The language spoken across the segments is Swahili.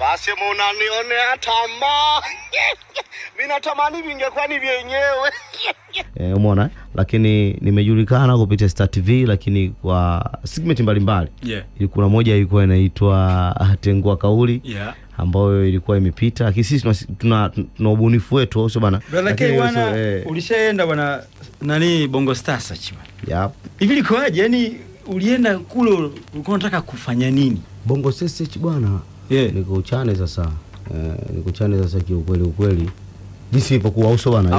basi munanione tamaa mi natamani vingekuwa ni vyenyewe Eh, umeona eh? lakini nimejulikana kupitia Star TV lakini kwa segment mbalimbali Yeah. kuna moja ilikuwa inaitwa tengua kauli Yeah. ambayo ilikuwa imepita lakini sisi tuna, tuna, tuna ubunifu wetu au sio bana eh, ulishaenda bwana nani Bongo Star search bwana. yep. Hivi likoaje? Yaani ulienda kule ulikuwa unataka kufanya nini? bongo ssh bwana Yeah. nikuchane sasa uh, nikuchane sasa kiukweli ukweli. Jinsi ilipokuwa auso bana?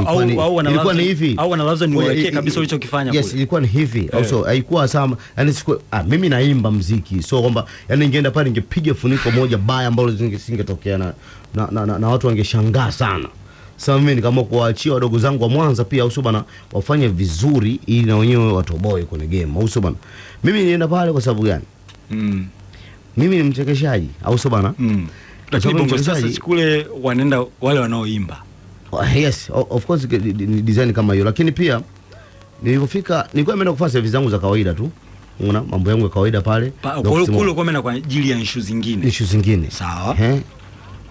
Ilikuwa ni- hivi. au wanalaza ni wakee niwekee kabisa ulichokifanya yes ilikuwa ni hivi au Eh. sio? Haikuwa sama yani siku ah, mimi naimba mziki so kwamba yani ningeenda pale ningepiga funiko moja baya ambalo singetokea na, na, na, na, na watu wangeshangaa sana. Sasa mimi nikaamua kuwaachia wadogo zangu wa Mwanza pia au sio bana? Wafanye vizuri ili na wenyewe watoboe kwenye game au sio bana? Mimi nienda pale kwa sababu gani? Mm. Mimi ni mchekeshaji au sio bana Mm. Lakini Bongo Stars kule wanaenda wale wanaoimba. Yes of course ni- design kama hiyo lakini pia nilipofika nilikuwa nimeenda kufanya service zangu za kawaida tu unaona mambo yangu ya kawaida pale Pa- Na Kule kule kwa maana kwa ajili ya issue zingine. issue zingine Sawa. eh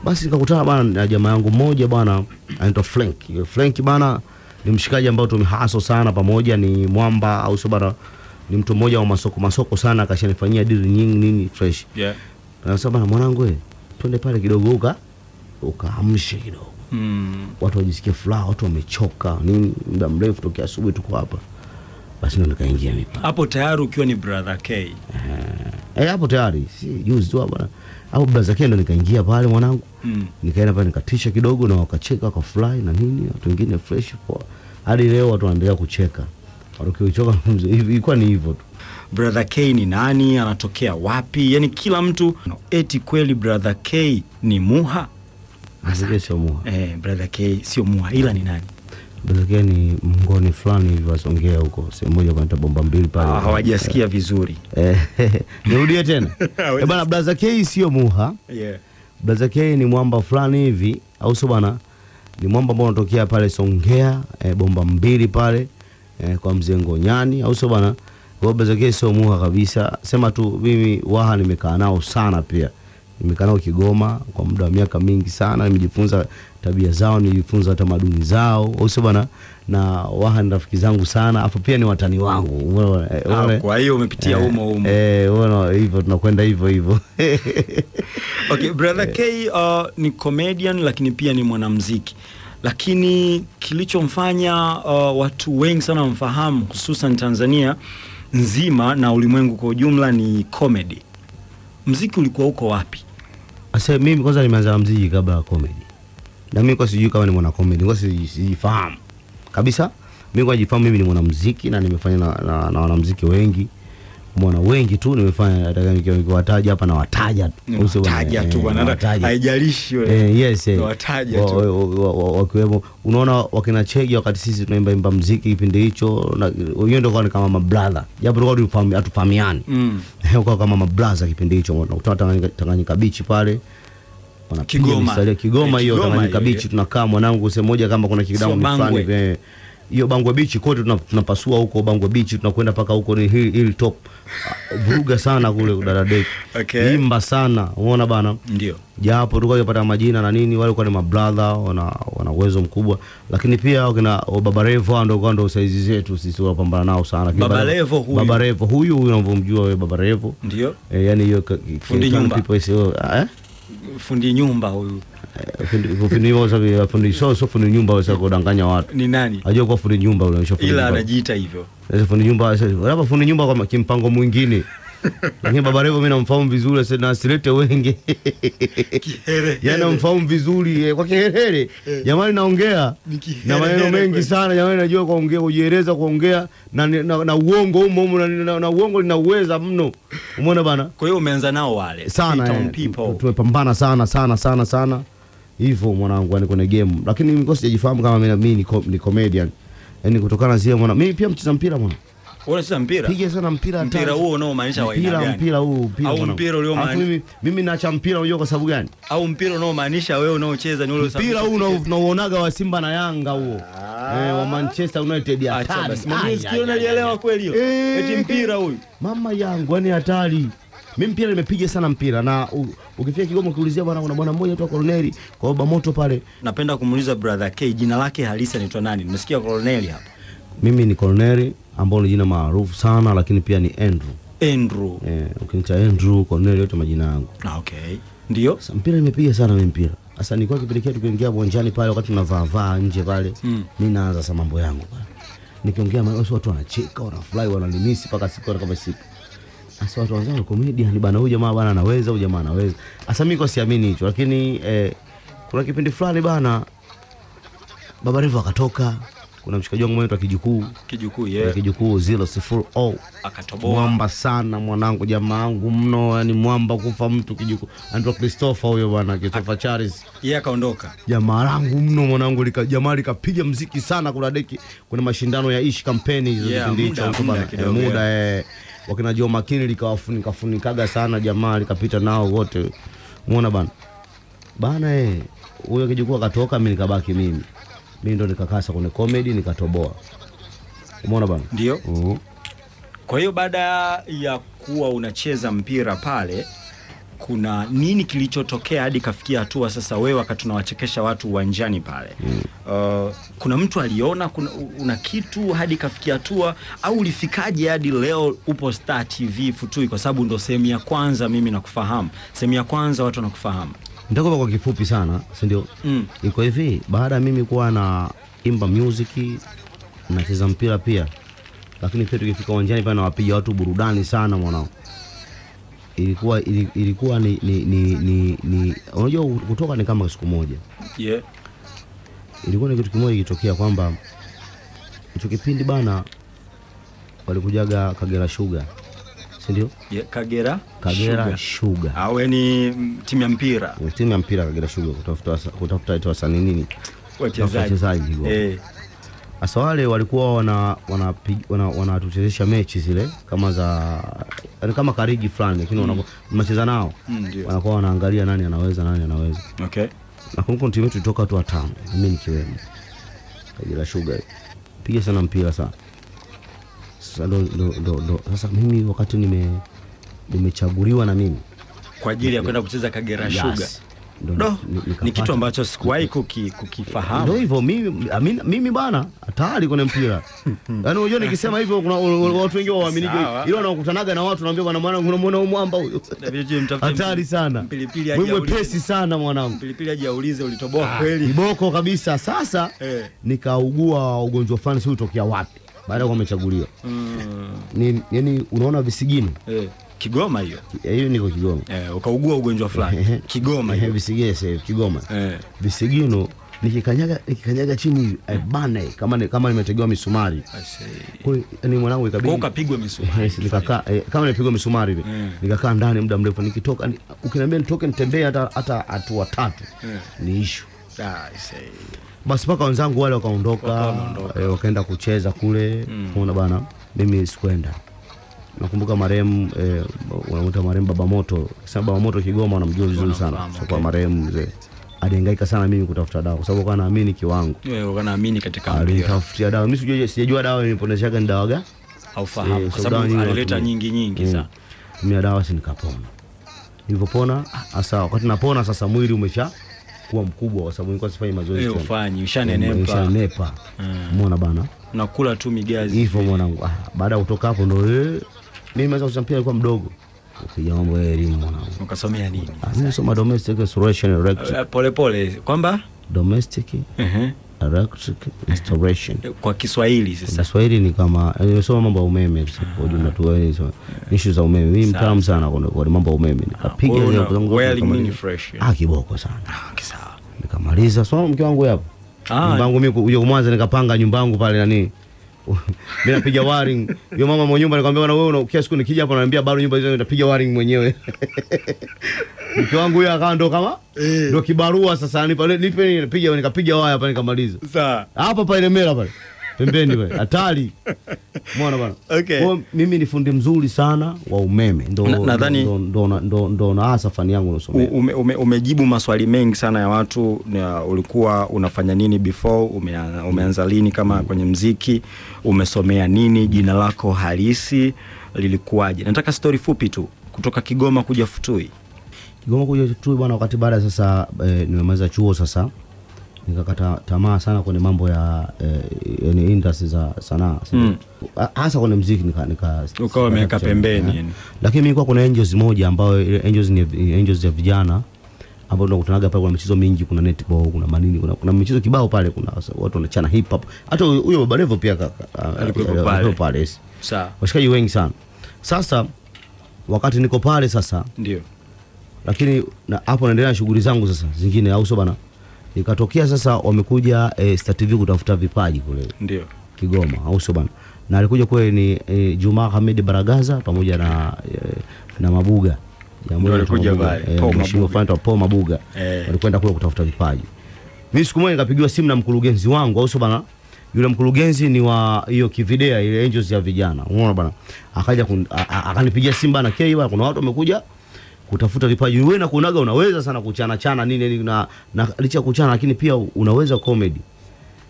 basi nikakutana bana na jamaa yangu mmoja bana anaitwa Frank Frank bana ni mshikaji ambao tumehaso sana pamoja ni mwamba au sio bana ni mtu mmoja wa masoko masoko sana akashanifanyia deal nyingi nini fresh Yeah. anasema bana mwanangu eh, twende pale kidogo uka ukaamshe kidogo Mm. watu wajisikie furaha, watu wamechoka nini, muda mrefu tokea asubuhi tuko hapa. Basi ndo nikaingia mimi Hapo tayari ukiwa ni Brother K. eh, hapo tayari si juzi tu hapa hapo K ndo nikaingia pale mwanangu, Mm. nikaenda pale nikatisha kidogo, na wakacheka wakafurahi na nini, watu wengine fresh poa. Hadi leo watu wanaendelea kucheka, watu kichoka ilikuwa ni hivyo tu. Brother K ni nani? Anatokea wapi? Yani kila mtu no, eti kweli Brother K ni Muha? Asante sio muha. Eh, Brother K sio Muha ila ni nani? Brother K ni mngoni fulani hivi wasongea huko sehemu moja kwa bomba mbili pale. Ah, hawajasikia vizuri. Eh, nirudie tena. Eh, bana Brother K sio muha. Yeah. Brother K ni mwamba fulani hivi au sio bana? Ni mwamba ambao unatokea pale Songea eh, bomba mbili pale e, kwa mzee Ngonyani au sio bwana? Ng'ombe zake sio muha kabisa. Sema tu mimi Waha nimekaa nao sana pia. Nimekaa nao Kigoma kwa muda wa miaka mingi sana, nimejifunza tabia zao, nimejifunza tamaduni zao, au sio bwana? Na Waha ni rafiki zangu sana, afu pia ni watani wangu. Eh, Ah, kwa hiyo umepitia Eh, humo. Eh, umeona hivyo tunakwenda hivyo hivyo. Okay, Brother K uh, ni comedian lakini pia ni mwanamuziki. Lakini kilichomfanya uh, watu wengi sana wamfahamu hususan Tanzania nzima na ulimwengu kwa ujumla ni comedy. Mziki ulikuwa uko wapi? Asa mimi kwanza nimeanza mziki kabla ya comedy. Na mimi kwa sijui kama ni mwana comedy, kwa siji- sijifahamu. Kabisa. Mimi kwa jifahamu mimi ni mwanamuziki na nimefanya na, na, na wanamuziki wengi. Mwana wengi tu nimefanya nataka nikiwataja hapa na wataja tu. Wataja tu Eh, bwana, haijalishi wewe. Eh, yes, eh. Wataja tu. wa- wa- wa- wakiwemo unaona wakina Chege wakati sisi tunaimba imba mziki kipindi hicho na wenyewe ndio kwa kama mabrother japo tulikuwa hatufahamiani Mm. kwa kama mabrother kipindi hicho unakutana Tanganyika, Tanganyika Beach pale wanapiga Kigoma. Kigoma hiyo Tanganyika eh. tunakaa mwanangu sehemu moja kama kuna kidamu fulani. Hiyo Bangwa Beach kote tuna- tunapasua huko Bangwa Beach tunakwenda paka huko ni hill, hill top Ah, vuruga sana kule kudadadeki Okay. imba sana umeona bana Ndio. japo tukapata majina na nini, wale kwa ni mabrother, wana wana uwezo mkubwa, lakini pia wakina Baba Levo ndo ndio kwa ndio saizi zetu sisi wapambana nao sana. Baba Levo huyu. Baba Levo huyu unavyomjua wewe Baba Levo Ndio. eh, yani hiyo Fundi nyumba. people sio eh Fundi nyumba huyu. Eh, fundi fundi nyumba sasa fundi sio sio fundi nyumba waweza kudanganya watu. Ni nani? Ajua kwa fundi nyumba yule Ila anajiita hivyo. Sasa fundi nyumba sasa labda fundi nyumba kwa kimpango mwingine. Lakini Baba Levo mimi namfahamu vizuri sasa na asilete wengi. yani namfahamu vizuri eh, kwa kiherehere. Jamani naongea. Na maneno mengi sana jamani, najua kuongea, kujieleza, kuongea na, na, na uongo humo humo na, na, na uongo linauweza mno, umeona bana? Kwa hiyo umeanza nao wale sana eh, tumepambana sana sana sana sana. Hivyo mwanangu, yani kwenye game, lakini mimi sijajifahamu kama mimi ni, co- ni comedian. Yani kutokana na zile mwana, mimi pia mcheza mpira mwana, unacheza mpira? piga sana mpira Mpira huo unaomaanisha wa aina mpira gani? mpira huu mpira Au mpira ulio Alafu maana- mimi mimi naacha mpira, unajua kwa sababu gani? Au mpira unaomaanisha wewe unaocheza ni ule mpira huu unaoonaga wa Simba na Yanga huo eh, wa Manchester United ya hatari. basi. Mimi sikiona sikio nalielewa kweli hiyo. Eh. Eti mpira huyu. mama yangu yani hatari mimi mpira nimepiga sana mpira na ukifika Kigoma ukiulizia bwana kuna bwana mmoja tu Koloneli kwa baba moto pale napenda kumuuliza brother K jina lake halisi anaitwa nani nimesikia Colonel hapa mimi ni Koloneli ambao ni jina maarufu sana lakini pia ni Andrew Andrew eh, ukiniita Andrew Cornelio yote majina yangu ah, okay ndio Sasa mpira nimepiga sana mimi mpira. Sasa nilikuwa kipindi kile tukiingia uwanjani pale wakati tunavaa vaa nje pale. Mm. Mimi naanza sasa mambo yangu pale. Nikiongea mambo watu wanacheka, wanafurahi, wanalimisi mpaka siku kama siku. Sasa watu wanzao comedian bana huyu jamaa bana anaweza, huyu jamaa anaweza. Sasa mimi kwa siamini hicho lakini eh, kuna kipindi fulani bana Baba Revo akatoka. Kuna mshikaji wangu mmoja kijukuu. Kijukuu yeah. yeah. kijukuu 0 oh akatoboa. Mwamba sana mwanangu jamaa wangu mno yani mwamba kufa mtu Kijukuu. anaitwa Christopher huyo bwana Christopher Charles yeye akaondoka. Jamaa langu mno mwanangu lika, jamaa likapiga mziki sana kuna deki. Kuna mashindano ya ishi kampeni hizo Yeah, kipindi muda- hicho muda Eh, muda eh, wakina Joe Makini likawafunika funikaga sana jamaa likapita nao wote. Muona bana. Bana eh huyo kijukuu akatoka mimi nikabaki mimi mimi ndo nikakasa kwenye comedy nikatoboa umeona bana ndio uh Kwa hiyo baada ya kuwa unacheza mpira pale, kuna nini kilichotokea hadi kafikia hatua sasa wewe wakati unawachekesha watu uwanjani pale mm. uh, kuna mtu aliona kuna, una kitu hadi kafikia hatua au ulifikaje hadi leo upo Star TV Futui? Kwa sababu ndo sehemu ya kwanza mimi nakufahamu, sehemu ya kwanza watu wanakufahamu. Nitakupa kwa kifupi sana, si ndio? Mm. Iko hivi, baada ya mimi kuwa na imba music nacheza mpira pia, lakini pia tukifika uwanjani pale nawapiga watu burudani sana mwanao. Ilikuwa ilikuwa ni ni ni, ni, ni unajua kutoka ni kama siku moja. Yeah. Ilikuwa ni kitu kimoja kilitokea kwamba hicho kipindi bana walikujaga Kagera Sugar, si ndio? Yeah. Kagera Kagera Sugar. awe ni mm, timu ya mpira Timu ya mpira Kagera Sugar kutafuta kutafuta wasanii nini? wachezaji eh, Asa wale walikuwa wana wanatuchezesha wana, wana mechi zile kama za yani kama kariji fulani, lakini mm. mnacheza nao mm, wanakuwa wanaangalia nani anaweza nani anaweza. Okay. Na kumbuka timu yetu ilitoka watu watano, mimi nikiwemo. Kagera Sugar piga sana mpira sana. Sasa ndo. Sasa mimi wakati nime nimechaguliwa na mimi kwa ajili ya kwenda kucheza Kagera Yes. Sugar. Ndo Do, ni- kitu ambacho sikuwahi kuki, Ndio kukifahamu. hivyo mimi, mimi bana hatari kwenye mpira. Yaani unajua nikisema hivyo kuna watu wengi waamini. Ile wanakutanaga na watu naambia bwana mwanangu, unamwona huyu mwamba huyo. Hatari sana. mimi mwepesi sana mwanangu. Pilipili aje aulize ulitoboa kweli. Kiboko kabisa. Sasa Eh. nikaugua ugonjwa fulani sio utokea wapi baada ya kuwa. Mm. Ni yani unaona visigino. Eh, Kigoma hiyo. Eh, Hiyo niko Kigoma. Eh, ukaugua ugonjwa fulani. Kigoma Eh, hiyo. Visigino sasa Kigoma. Eh. Visigino nikikanyaga nikikanyaga chini eh, bana kama ni- kama nimetegewa misumari. Kwa hiyo ni mwanangu ikabidi kwa ukapigwa misumari. Nikakaa eh, kama nilipigwa misumari hivi Mm. nikakaa ndani muda mrefu nikitoka ni, ukiniambia nitoke nitembee hata hata hatua tatu Mm. ni ishu Ah, I see. Basi mpaka wenzangu wale wakaondoka e, eh, wakaenda kucheza kule Mm. Ona bana mimi sikwenda nakumbuka marehemu e, unamuita marehemu baba moto sasa baba moto Kigoma wanamjua vizuri sana kwa so okay. marehemu mzee alihangaika sana mimi kutafuta dawa kwa sababu kwa naamini kiwango Wewe ukanaamini katika mpira. Alitafutia dawa mimi sijui sijajua dawa niliponeshaga ni dawa gani Haufahamu Eh, kwa sababu alileta nyingi nyingi Mm. sana. Mimi dawa si nikapona Nilipopona, sasa wakati napona sasa mwili umesha kuwa mkubwa kwa sababu nilikuwa sifanyi mazoezi tena. ufanyi, ushanenepa. Ushanenepa. Umeona bana Nakula tu migazi. hivyo mwanangu ah, baada ya kutoka hapo ndo eh, mimi mwanzo kucheza mpira nilikuwa mdogo Kupiga mambo ya elimu mwanangu Ukasomea nini? Ah, mimi nasoma domestic restoration electric Eh, Pole pole kwamba domestic ehe, electric installation kwa Kiswahili sasa. Kiswahili ni kama eh, nimesoma mambo ya umeme kwa jumla tu wewe so, issue za umeme mimi mtaalamu sana kwa mambo ya umeme nikapiga ile kwa una zangu zote wiring nikamaliza. nini fresh, eh? ah kiboko sana Ah, sawa. nikamaliza so mke wangu hapo Ah. nyumba yangu mimi kuja Mwanza, nikapanga nyumba yangu pale nani mimi napiga wiring hiyo mama mwenye nyumba anakuambia bwana wewe una kila siku nikija hapa ananiambia bado nyumba hizo nitapiga wiring mwenyewe. Mke wangu huyo akawa ndo kama ndo kibarua sasa. Nipa nipe nipiga nikapiga waya hapa nikamaliza. Sawa. hapa pale mera pale pembeni wewe, hatari. Mwana bwana? Okay. Kwa mimi ni fundi mzuri sana wa umeme. Ndo Na- nadhani- ndo ndo ndo, ndo, ndo na hasa fani yangu nasomea Ume, ume, umejibu maswali mengi sana ya watu na ulikuwa unafanya nini before? Ume, umeanza lini kama mm. kwenye mziki? Umesomea nini? Jina lako halisi lilikuwaje? Nataka stori fupi tu. Kutoka Kigoma kuja Futui? Kigoma kuja Futui bwana, wakati baada sasa e, nimemaliza chuo sasa nikakata tamaa sana kwenye mambo ya eh, industry za sanaa hasa Mm. Kwenye mziki nika, nika Ukawa umeweka pembeni, eh. Lakini mimi kwa kuna angels moja ambayo ile angels ni angels ya vijana ambao tunakutanaga pale, kuna michezo mingi, kuna netball, kuna manini, kuna, kuna michezo kibao pale, kuna watu wanachana hip hop. Hata huyo Baba Levo pia alikuwa alikuwepo pale. Sawa. Washikaji wengi sana. Sasa wakati niko pale sasa Ndio. lakini na- hapo naendelea na shughuli zangu sasa zingine, au sio bana? Ikatokea sasa wamekuja e, Star TV kutafuta vipaji kule Ndio. Kigoma, au sio bana? Na alikuja kule ni e, Juma Hamid Baragaza pamoja na e, na Mabuga Mabuga, e, Paul Mabuga. Eh. walikwenda kule kutafuta vipaji. Mimi siku moja nikapigiwa simu na mkurugenzi wangu, au sio bana? Yule mkurugenzi ni wa hiyo Kividea ile Angels ya vijana. Unaona bana? Akaja akanipigia simu bana, "Kei bana, kuna watu wamekuja kutafuta vipaji. Wewe na kuonaga unaweza sana kuchana chana nini nini na, na licha kuchana lakini pia unaweza comedy."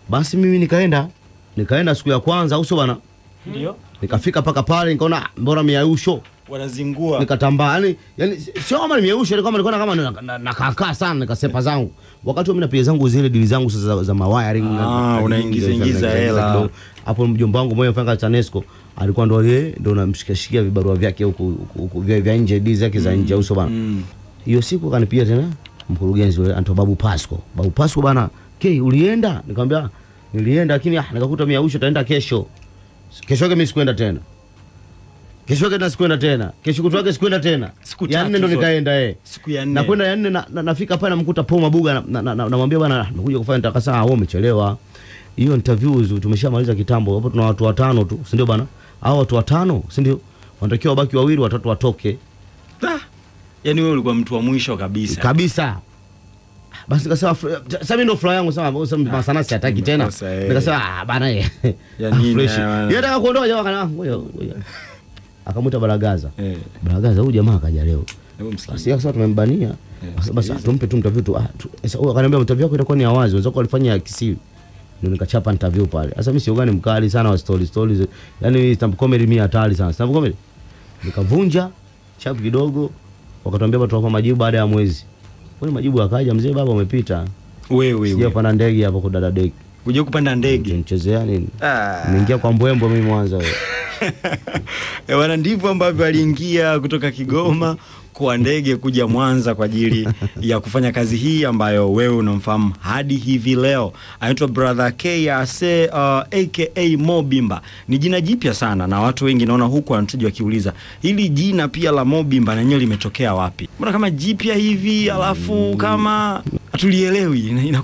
Basi mimi nikaenda nikaenda siku ya kwanza, au sio bana? Ndio. Nikafika paka pale nikaona "Ah, mbona miausho Wanazingua. nikatambaa yani, yani sio kama ni miayusho ni kama nilikuwa kama na- na- kaka sana nikasepa zangu wakati wa mimi napiga zangu zile dili zangu sasa za, za mawiring Ah, na- na- unaingiza- ingiza hela. hapo mjomba wangu mmoja mfanya TANESCO alikuwa ndo yeye ndo namshikashikia vibarua vyake huku huko vya, vya nje di zake za nje uso bana Mm. hiyo siku akanipigia tena mkurugenzi yule Anto Babu Pasco. Babu Pasco bana, "Ke, ulienda?" Nikamwambia, "Nilienda lakini ah, nikakuta miausho taenda kesho." Kesho yake mimi sikuenda tena. Kesho yake tena sikuenda tena. Kesho kutwa yake sikuenda tena. Siku ya nne ndo nikaenda eh. Siku ya nne. Na kwenda ya nne na, na, nafika pale namkuta Paul Mabuga namwambia na, na, namwambia bana nimekuja kufanya nitakasa ah, wewe umechelewa. Hiyo interviews tumeshamaliza kitambo. Hapo tuna watu watano tu, si ndio bana? Hao watu watano, si ndio? Wanatakiwa wabaki wawili, watatu watoke. Ah, Yaani wewe ulikuwa mtu wa mwisho kabisa. kabisa. Basi nikasema sasa mimi ndo furaha yangu sasa sema masana siataki tena. eh. nikasema ah bana ye Ya nini, fresh. eh, yeye anataka kuondoka jamaa kana ngoja ngoja. Akamwita Baragaza Eh. Baragaza huyu jamaa akaja leo. Basi yeye akasema tumembania. Basi basi tumpe tu mtavitu. tu. Ah akaniambia mtavitu yako itakuwa ni awazi, wazi. Wenzako walifanya ya kisiri ndio nikachapa interview pale. Sasa mimi siogani mkali sana wa story stories. Yani stand comedy mimi hatari sana. Stand comedy? Nikavunja chapu kidogo wakatuambia watu tunawapa majibu baada ya mwezi. Kwani majibu akaja mzee baba umepita. Wewe wewe. sijapanda ndege hapo kudada deki. Uje kupanda ndege. mchezea nini? Ah. Niingia kwa mbwembwe mimi mwanza. Wewe Eh, Bwana, ndivyo ambavyo aliingia kutoka Kigoma kwa ndege kuja Mwanza kwa ajili ya kufanya kazi hii ambayo wewe unamfahamu hadi hivi leo. Anaitwa Brother K Ase uh, aka Mobimba. Ni jina jipya sana na watu wengi naona huku wanatuja wakiuliza hili jina pia la Mobimba na lenyewe limetokea wapi? Mbona kama jipya hivi alafu kama hatulielewi ina-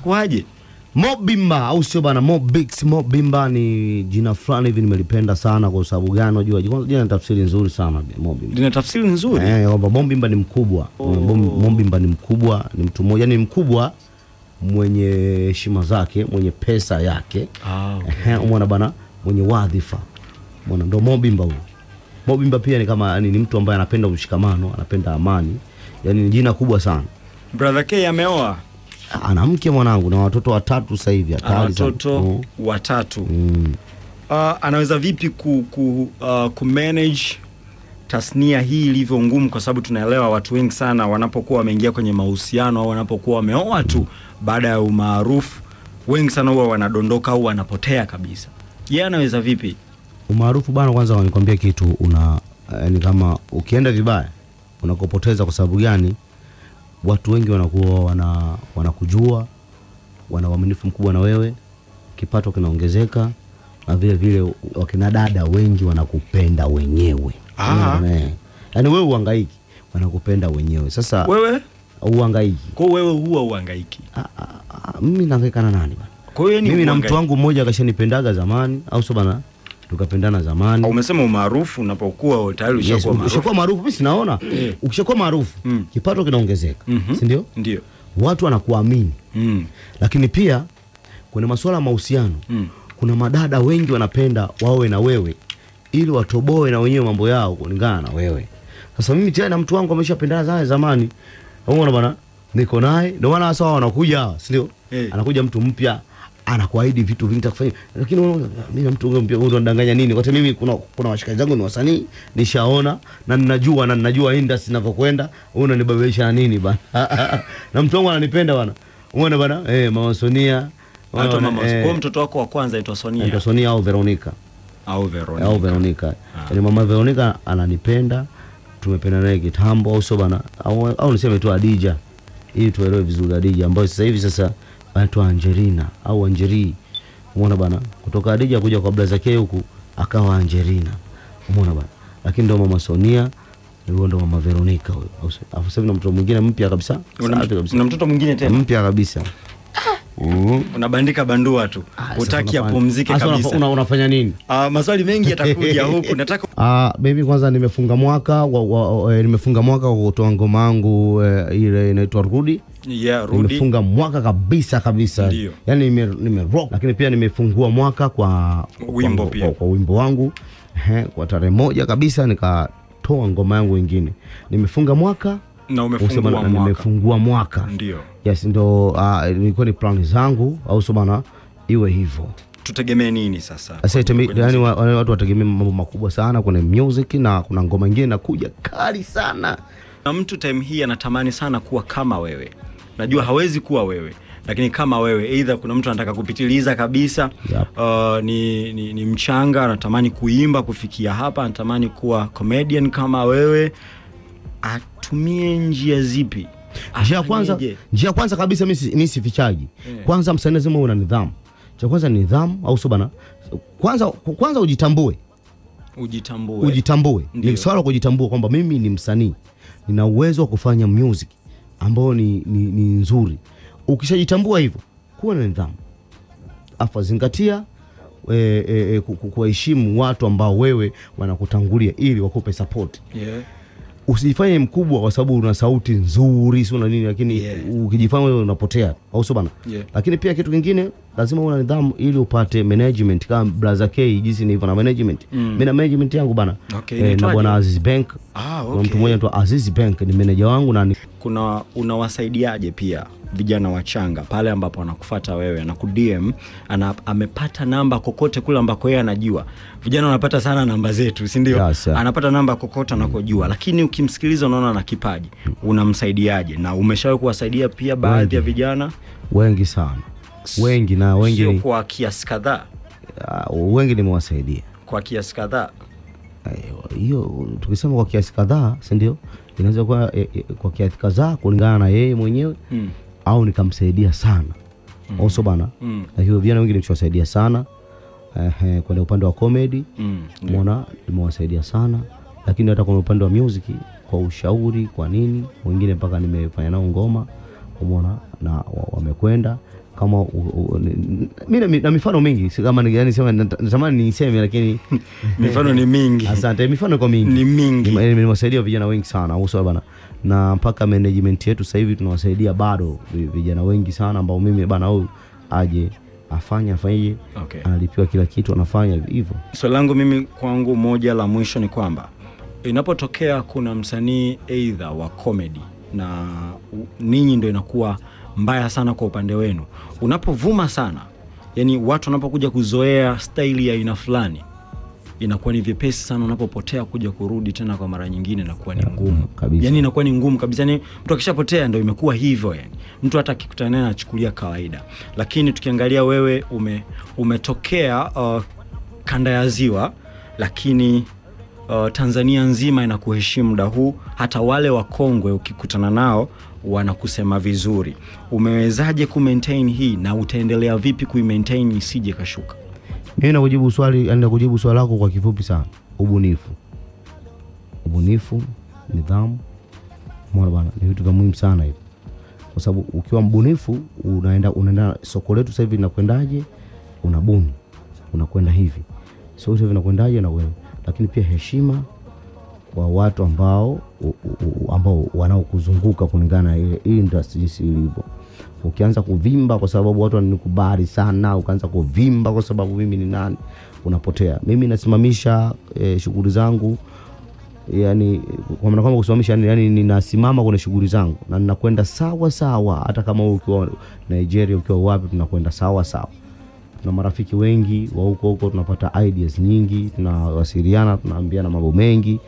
Mobimba au sio bana? Mobix Mobimba ni jina fulani hivi nimelipenda sana kwa sababu gani? Unajua kwanza jina ni tafsiri nzuri sana Mobimba. Jina tafsiri nzuri. Eh, kwamba Mobimba ni mkubwa. Oh. Mobimba ni mkubwa, ni mtu mmoja, ni mkubwa mwenye heshima zake, mwenye pesa yake. Ah, okay. Umeona bana, mwenye wadhifa. Umeona ndo Mobimba huyo. Mobimba pia ni kama yani, ni mtu ambaye anapenda mshikamano, anapenda amani. Yaani ni jina kubwa sana. Brother K ameoa Ana mke mwanangu na watoto watatu sasa hivi. watoto oh, watatu. Mm. Uh, anaweza vipi ku, ku, uh, kumanage tasnia hii ilivyo ngumu, kwa sababu tunaelewa watu wengi sana wanapokuwa wameingia kwenye mahusiano au wanapokuwa wameoa tu baada ya umaarufu, wengi sana huwa wanadondoka au wanapotea kabisa. Yeye anaweza vipi? Umaarufu bana, kwanza wanikwambia kitu, una yani kama ukienda vibaya unakopoteza. Kwa sababu gani? Watu wengi wanakuwa wana wanakujua, wana uaminifu mkubwa na wewe, kipato kinaongezeka, na vile vile wakina dada wengi wanakupenda wenyewe. Ah. Yaani wewe uhangaiki, wanakupenda wenyewe. Sasa Wewe uhangaiki. kwa wewe huwa uhangaiki. Ah, ah, mimi nahangaika na nani bana? Kwa hiyo Mimi na mtu wangu mmoja akashanipendaga zamani, au sio bana? Tukapendana zamani. Ah, Umesema umaarufu unapokuwa tayari ushakuwa maarufu. ukishakuwa maarufu mimi sinaona Eh. ukishakuwa maarufu Mm. kipato kinaongezeka Mhm. si ndio Ndio. watu wanakuamini Mm. lakini pia kwenye masuala ya mahusiano Mm. kuna madada wengi wanapenda wawe na wewe ili watoboe na wenyewe mambo yao kulingana na wewe sasa mimi tena na mtu wangu ameshapendana zaye zamani Unaona bwana niko naye ndio maana sasa wanakuja si ndio Eh. anakuja mtu mpya anakuahidi vitu vingi takufanya, lakini mimi na mtu huyo unadanganya nini? Wakati mimi kuna kuna washikaji zangu ni wasanii nishaona na ninajua na ninajua industry inavyokwenda, wewe unanibabaisha na nini bana? na mtu wangu ananipenda bana, umeona bana, eh, mama Sonia. Unaona, mama eh, kwa mtoto wako wa kwanza aitwa Sonia? Aitwa Sonia au Veronica. Au Veronica. au Veronica. Yani mama Veronica ananipenda, tumependa naye kitambo, au sio bana? Au, au niseme tu Adija. Ili tuelewe vizuri, Adija ambayo sasa hivi sasa anaitwa Angelina au Anjeri, umeona bana, kutoka Adija kuja kwa blaza zake huku akawa Angelina, umeona bana, lakini ndo mama Sonia huyo ndo mama Veronica huyo, afu sasa na mtoto mwingine mpya kabisa, Una, safi kabisa, una mtoto mwingine tena? Mpya kabisa. Mhm. unabandika bandua tu Ah, utaki apumzike Sasa kabisa. una- unafanya nini? Ah, maswali mengi yatakuja huku nataka Ah, baby kwanza nimefunga mwaka wa, wa, wa, nimefunga mwaka kwa kutoa ngoma yangu eh, ile inaitwa Rudi. yeah, rudi Nimefunga mwaka kabisa kabisa. Ndiyo. Yaani nime, nime rock lakini pia nimefungua mwaka kwa Wimbo kwa, pia. kwa, kwa wimbo wangu eh, kwa tarehe moja kabisa nikatoa ngoma yangu ingine. Nimefunga mwaka na umefungua mwaka nimefungua mwaka. ndio Yes, ndo uh, ni plani zangu au sio bana iwe hivyo. tutegemee nini sasa yani watu wategemee mambo makubwa sana Kuna music na kuna ngoma ingine inakuja kali sana. na mtu time hii anatamani sana kuwa kama wewe najua hawezi kuwa wewe lakini kama wewe aidha kuna mtu anataka kupitiliza kabisa Yep. uh, ni, ni, ni mchanga anatamani kuimba kufikia hapa anatamani kuwa comedian kama wewe atumie njia zipi Njia kwanza, njia kwanza kabisa mimi si- sifichaji. Yeah. Kwanza msanii lazima una na nidhamu. Cha kwanza ni nidhamu au sio bana? Kwanza kwanza ujitambue. ujitambue Ujitambue. Ni swala kujitambua kwamba mimi ni msanii. Nina uwezo wa kufanya music ambayo ni, ni, ni nzuri. Ukishajitambua hivyo, kuwa na nidhamu. Afa zingatia e, e, ku- ku- kuwaheshimu watu ambao wewe wanakutangulia ili wakupe support. yeah. Usijifanye mkubwa kwa sababu una sauti nzuri sio na nini, lakini Yeah. ukijifanya unapotea, au sio bana? Yeah. Lakini pia kitu kingine lazima uwe na nidhamu ili upate management kama Brother K jinsi nilivyo na management. Mm. Mimi na management yangu bana. Okay, eh, na bwana Aziz Bank. Ah, okay. mtu mmoja anaitwa Aziz Bank ni manager wangu na ni kuna unawasaidiaje pia vijana wachanga pale ambapo anakufata wewe na kudm ana, amepata namba kokote kule ambako yeye anajua vijana wanapata sana namba zetu si ndio Yes, anapata namba kokote anakojua lakini ukimsikiliza unaona na kipaji unamsaidiaje na umeshawahi kuwasaidia pia baadhi ya vijana wengi sana. Wengi na wengi sio ni, kwa kiasi kadhaa uh, wengi nimewasaidia. kwa kiasi kadhaa hiyo tukisema kwa kiasi kadhaa, si ndio? Inaweza kuwa e, e, kwa kiasi kadhaa kulingana na yeye mwenyewe mm. au nikamsaidia sana mm. oso bana Mm. lakini vijana wengi nimewasaidia sana eh, kwenye upande wa comedy Mm. umeona nimewasaidia sana lakini hata kwenye upande wa music kwa ushauri kwa nini wengine mpaka nimefanya nao ngoma umeona na wa- wamekwenda kama u- u- ni- mi na na mifano mingi. Si kama ni- yani sema nata- natamani niseme lakini mifano ni mingi. Asante mifano kwa mingi. Ni mingi. Nime- nimewasaidia vijana wengi sana uso bana? Na mpaka management yetu sasa hivi tunawasaidia bado vijana wengi sana ambao mimi bana huyu aje afanye afanye, okay. analipiwa kila kitu anafanya hivyo. Swali langu mimi kwangu moja la mwisho ni kwamba inapotokea kuna msanii eidha wa comedy na ninyi ndio inakuwa mbaya sana kwa upande wenu. Unapovuma sana yani watu wanapokuja kuzoea staili ya aina fulani inakuwa ni vyepesi sana unapopotea kuja kurudi tena kwa mara nyingine inakuwa ni ngumu. Kabisa. yani inakuwa ni ngumu kabisa. Yani mtu akishapotea ndio imekuwa hivyo yani. Mtu hata akikutana naye anachukulia kawaida. Lakini tukiangalia wewe ume, umetokea uh, kanda ya ziwa lakini uh, tanzania nzima inakuheshimu muda huu. Hata wale wakongwe ukikutana nao wanakusema vizuri. Umewezaje kumaintain hii na utaendelea vipi kuimaintain isije kashuka mimi nakujibu swali yani nakujibu swali lako kwa kifupi sana. Ubunifu. Ubunifu nidhamu. Mwana bana ni vitu vya muhimu sana hivi. Kwa sababu ukiwa mbunifu unaenda unaenda soko letu sasa hivi linakwendaje? Unabuni. Unakwenda hivi. Sio hivi nakwendaje na wewe. Lakini pia heshima kwa watu ambao u, u, ambao wanaokuzunguka kulingana na ile industry jinsi ilivyo. Ukianza kuvimba kwa sababu watu wananikubali sana ukaanza kuvimba kwa sababu mimi ni nani unapotea. Mimi nasimamisha eh, shughuli zangu yani kwa maana kwamba kusimamisha yani, yani ninasimama kwenye shughuli zangu na ninakwenda sawa sawa. Hata kama wewe ukiwa Nigeria ukiwa wapi tunakwenda sawa sawa. Tuna marafiki wengi wa huko huko, tunapata ideas nyingi, tunawasiliana, tunaambiana mambo mengi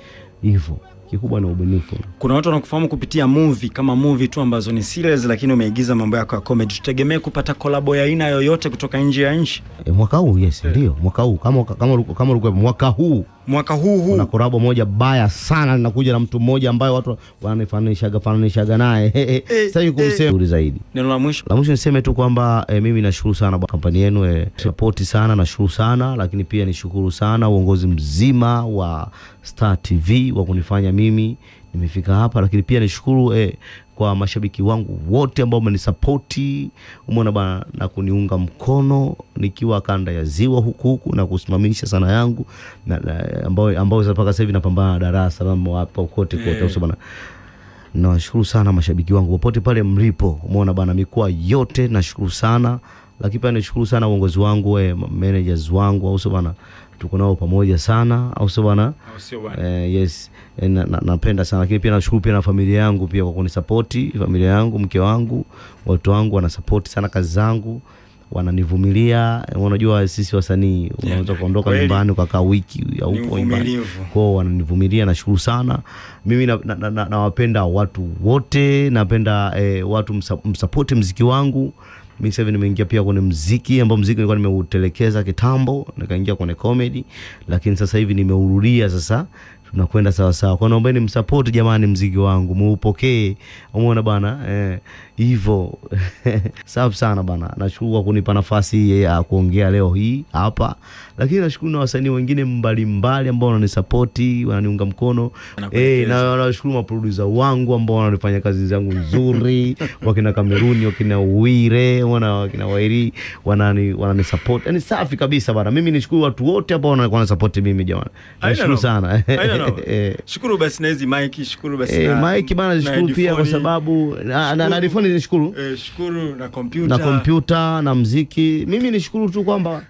hivyo. Kikubwa na ubunifu. Kuna watu wanakufahamu kupitia movie kama movie tu ambazo ni series, lakini umeigiza mambo yako ya comedy. Tutegemee kupata kolabo ya aina yoyote kutoka nje ya nchi E, mwaka huu yes, ndio mwaka huu kama kama kama ulikuwa mwaka huu mwaka huu huu. kuna korabo moja baya sana linakuja na mtu mmoja ambaye watu wananifanishaga fananishaga naye sasa yuko kumsema vizuri zaidi. Neno la mwisho La mwisho niseme tu kwamba eh, mimi nashukuru sana kwa kampani yenu eh, sapoti sana, nashukuru sana lakini pia nishukuru sana uongozi mzima wa Star TV wa kunifanya mimi nimefika hapa, lakini pia nishukuru e, kwa mashabiki wangu wote ambao wamenisapoti, umeona bana, na kuniunga mkono nikiwa kanda ya ziwa huku huku na kusimamisha sana yangu na, na, ambao ambao sasa mpaka sasa hivi napambana na Dar es Salaam hapa kote kote, yeah. bana nawashukuru sana mashabiki wangu popote pale mlipo, umeona bana, mikoa yote nashukuru sana, lakini pia nishukuru sana uongozi wangu we, managers wangu, au sio bana, tuko nao pamoja sana, au sio bana. Eh, yes eh, na, na, napenda sana lakini pia nashukuru pia na familia yangu pia kwa kunisapoti, familia yangu, mke wangu, watu wangu wanasapoti sana kazi zangu, wananivumilia. Eh, Unajua sisi wasanii unaweza yeah, kuondoka nyumbani ukakaa wiki Ni au upo nyumbani kwao wananivumilia, nashukuru sana. Mimi nawapenda na, na, na watu wote, napenda eh, watu msa, msapoti mziki wangu. Mimi sasa nimeingia pia kwenye mziki ambao mziki nilikuwa nimeutelekeza kitambo, nikaingia kwenye comedy, lakini sasa hivi nimeurudia sasa tunakwenda sawasawa sawa. Kwa naombeni msapoti jamani, mziki wangu muupokee, umeona bana eh, hivyo safi sana bana. Nashukuru kwa kunipa nafasi ya kuongea leo hii hapa, lakini nashukuru na wasanii wengine mbalimbali ambao wananisapoti, wananiunga mkono eh, na nashukuru maproducer wangu ambao wananifanya kazi zangu nzuri, wakina Kameruni, wakina Uwire, wana wakina Wairi wanani wananisapoti, yani safi kabisa bana. Mimi nishukuru watu wote ambao wananisapoti mimi jamani. Nashukuru sana. Haina noma. Eh. Shukuru basi na hizi mic, shukuru basi Eh, na Mike bana nashukuru nishukuru pia kwa sababu na, Shukuru. nishukuru eh, shukuru na kompyuta na kompyuta na mziki. Mimi nishukuru tu kwamba